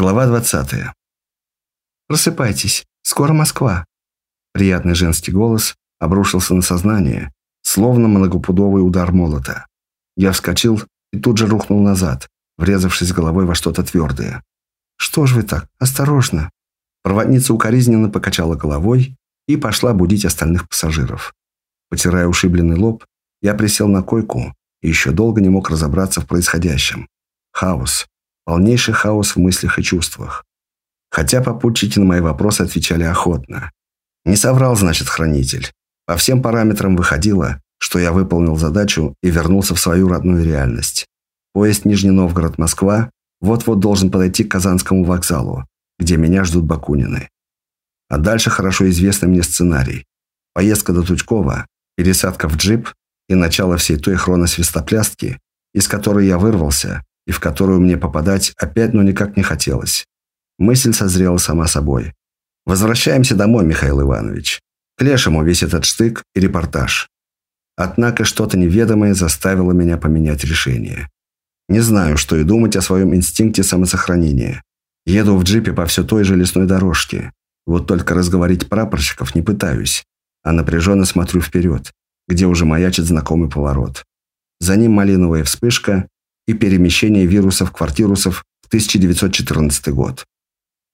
Глава 20. «Просыпайтесь, скоро Москва». Приятный женский голос обрушился на сознание, словно многопудовый удар молота. Я вскочил и тут же рухнул назад, врезавшись головой во что-то твердое. «Что ж вы так? Осторожно!» Проводница укоризненно покачала головой и пошла будить остальных пассажиров. Потирая ушибленный лоб, я присел на койку и еще долго не мог разобраться в происходящем. Хаос. Полнейший хаос в мыслях и чувствах. Хотя попутчики на мои вопросы отвечали охотно. Не соврал, значит, хранитель. По всем параметрам выходило, что я выполнил задачу и вернулся в свою родную реальность. Поезд Нижний Новгород-Москва вот-вот должен подойти к Казанскому вокзалу, где меня ждут Бакунины. А дальше хорошо известный мне сценарий. Поездка до Тучкова, пересадка в джип и начало всей той хроносвистоплястки, из которой я вырвался и в которую мне попадать опять ну никак не хотелось. Мысль созрела сама собой. Возвращаемся домой, Михаил Иванович. К лешему весь этот штык и репортаж. Однако что-то неведомое заставило меня поменять решение. Не знаю, что и думать о своем инстинкте самосохранения. Еду в джипе по все той же лесной дорожке. Вот только разговорить прапорщиков не пытаюсь, а напряженно смотрю вперед, где уже маячит знакомый поворот. За ним малиновая вспышка, и перемещение вирусов-квартирусов в 1914 год.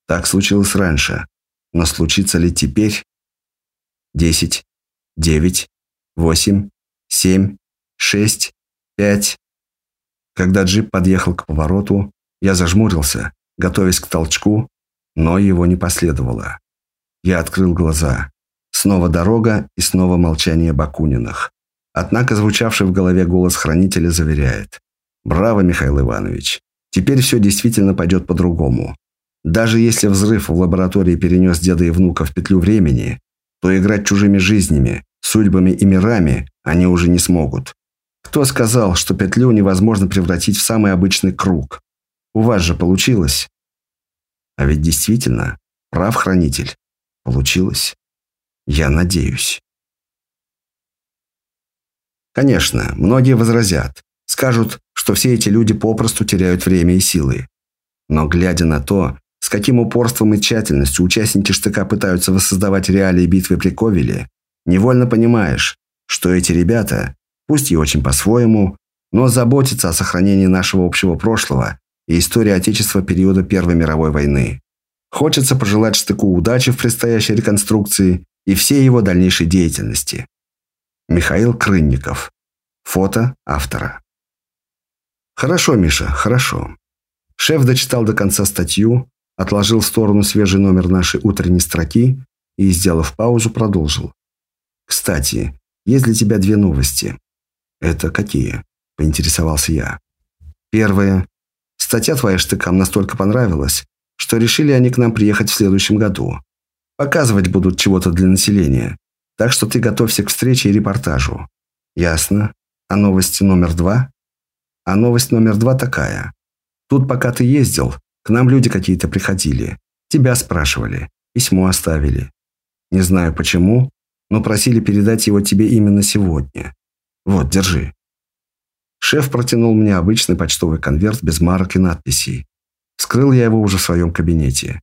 Так случилось раньше, но случится ли теперь? 10, 9, 8, 7, 6, 5. Когда джип подъехал к повороту, я зажмурился, готовясь к толчку, но его не последовало. Я открыл глаза. Снова дорога и снова молчание Бакуниных. Однако звучавший в голове голос хранителя заверяет. Браво, Михаил Иванович. Теперь все действительно пойдет по-другому. Даже если взрыв в лаборатории перенес деда и внука в петлю времени, то играть чужими жизнями, судьбами и мирами они уже не смогут. Кто сказал, что петлю невозможно превратить в самый обычный круг? У вас же получилось. А ведь действительно, прав хранитель. Получилось. Я надеюсь. Конечно, многие возразят. Скажут, что все эти люди попросту теряют время и силы. Но глядя на то, с каким упорством и тщательностью участники штыка пытаются воссоздавать реалии битвы при Ковеле, невольно понимаешь, что эти ребята, пусть и очень по-своему, но заботятся о сохранении нашего общего прошлого и истории Отечества периода Первой мировой войны. Хочется пожелать штыку удачи в предстоящей реконструкции и всей его дальнейшей деятельности. Михаил Крынников. Фото автора. «Хорошо, Миша, хорошо». Шеф дочитал до конца статью, отложил в сторону свежий номер нашей утренней строки и, сделав паузу, продолжил. «Кстати, есть для тебя две новости». «Это какие?» – поинтересовался я. «Первая. Статья твоя штыкам настолько понравилась, что решили они к нам приехать в следующем году. Показывать будут чего-то для населения, так что ты готовься к встрече и репортажу». «Ясно. А новости номер два?» А новость номер два такая. Тут, пока ты ездил, к нам люди какие-то приходили. Тебя спрашивали. Письмо оставили. Не знаю почему, но просили передать его тебе именно сегодня. Вот, держи. Шеф протянул мне обычный почтовый конверт без марок и надписей. Вскрыл я его уже в своем кабинете.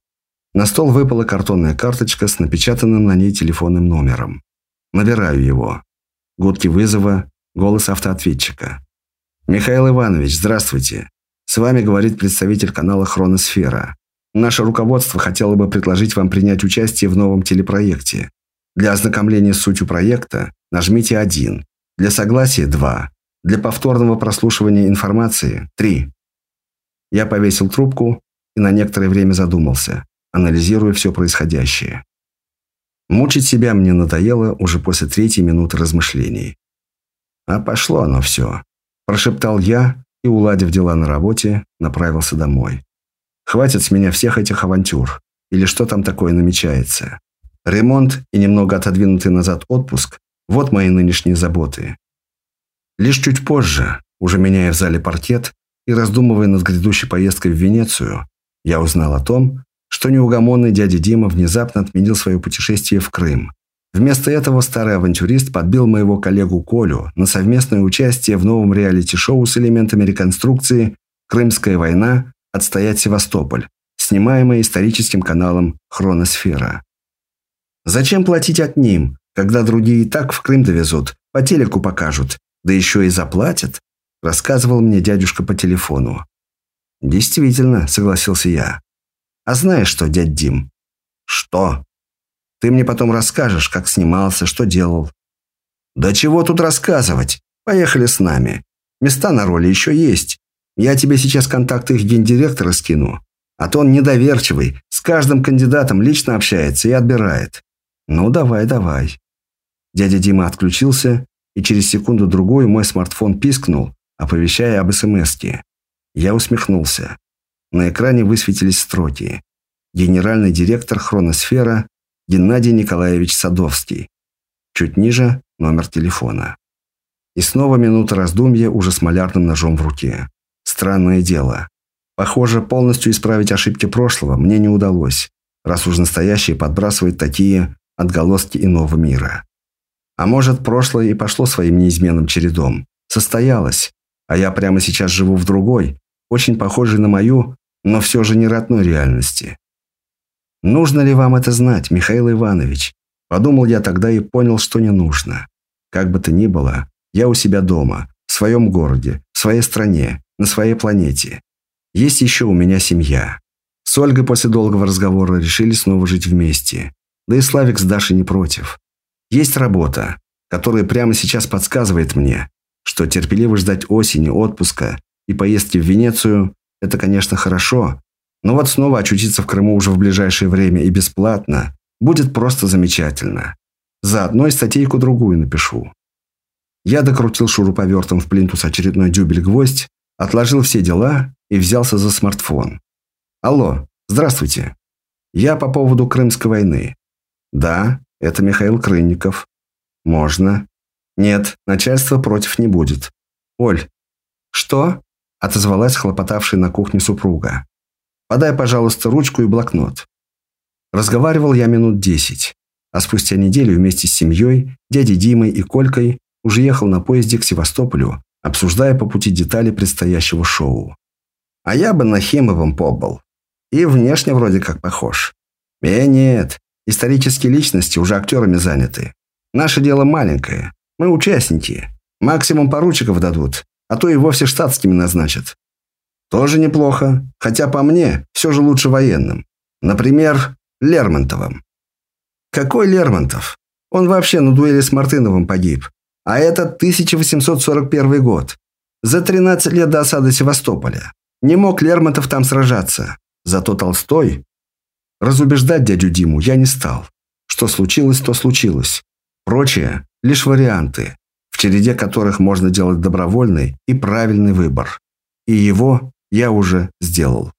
На стол выпала картонная карточка с напечатанным на ней телефонным номером. Набираю его. Гудки вызова, голос автоответчика. «Михаил Иванович, здравствуйте. С вами говорит представитель канала «Хроносфера». Наше руководство хотело бы предложить вам принять участие в новом телепроекте. Для ознакомления с сутью проекта нажмите 1, для согласия 2, для повторного прослушивания информации 3. Я повесил трубку и на некоторое время задумался, анализируя все происходящее. Мучить себя мне надоело уже после третьей минуты размышлений. А пошло оно все. Прошептал я и, уладив дела на работе, направился домой. Хватит с меня всех этих авантюр. Или что там такое намечается. Ремонт и немного отодвинутый назад отпуск – вот мои нынешние заботы. Лишь чуть позже, уже меняя в зале паркет и раздумывая над грядущей поездкой в Венецию, я узнал о том, что неугомонный дядя Дима внезапно отменил свое путешествие в Крым Вместо этого старый авантюрист подбил моего коллегу Колю на совместное участие в новом реалити-шоу с элементами реконструкции «Крымская война. Отстоять Севастополь», снимаемое историческим каналом «Хроносфера». Зачем платить от ним, когда другие и так в Крым довезут, по телеку покажут, да еще и заплатят? Рассказывал мне дядюшка по телефону. Действительно, согласился я. А знаешь что, дядь Дим? Что? Ты мне потом расскажешь, как снимался, что делал. Да чего тут рассказывать? Поехали с нами. Места на роли еще есть. Я тебе сейчас контакты их гендиректора скину. А то он недоверчивый, с каждым кандидатом лично общается и отбирает. Ну, давай, давай. Дядя Дима отключился, и через секунду-другую мой смартфон пискнул, оповещая об СМСке. Я усмехнулся. На экране высветились строки. Генеральный директор «Хроносфера» Геннадий Николаевич Садовский. Чуть ниже – номер телефона. И снова минута раздумья уже с малярным ножом в руке. Странное дело. Похоже, полностью исправить ошибки прошлого мне не удалось, раз уж настоящее подбрасывает такие отголоски иного мира. А может, прошлое и пошло своим неизменным чередом. Состоялось. А я прямо сейчас живу в другой, очень похожей на мою, но все же не родной реальности. Нужно ли вам это знать, Михаил Иванович? Подумал я тогда и понял, что не нужно. Как бы то ни было, я у себя дома, в своем городе, в своей стране, на своей планете. Есть еще у меня семья. С Ольгой после долгого разговора решили снова жить вместе. Да и Славик с Дашей не против. Есть работа, которая прямо сейчас подсказывает мне, что терпеливо ждать осени, отпуска и поездки в Венецию – это, конечно, хорошо, но вот снова очутиться в Крыму уже в ближайшее время и бесплатно будет просто замечательно. Заодно и статейку-другую напишу. Я докрутил шуруповертом в плинтус очередной дюбель-гвоздь, отложил все дела и взялся за смартфон. «Алло, здравствуйте. Я по поводу Крымской войны. Да, это Михаил Крынников. Можно. Нет, начальство против не будет. Оль. Что? Отозвалась хлопотавшая на кухне супруга. Подай, пожалуйста, ручку и блокнот. Разговаривал я минут десять, а спустя неделю вместе с семьей, дядей Димой и Колькой уже ехал на поезде к Севастополю, обсуждая по пути детали предстоящего шоу. А я бы на Химовом побыл. И внешне вроде как похож. Э, нет, исторические личности уже актерами заняты. Наше дело маленькое. Мы участники. Максимум поручиков дадут, а то и вовсе штатскими назначат. Тоже неплохо, хотя по мне все же лучше военным. Например, Лермонтовым. Какой Лермонтов? Он вообще на дуэли с Мартыновым погиб. А это 1841 год. За 13 лет до осады Севастополя. Не мог Лермонтов там сражаться. Зато Толстой... Разубеждать дядю Диму я не стал. Что случилось, то случилось. Прочее – лишь варианты, в череде которых можно делать добровольный и правильный выбор. И его я уже сделал.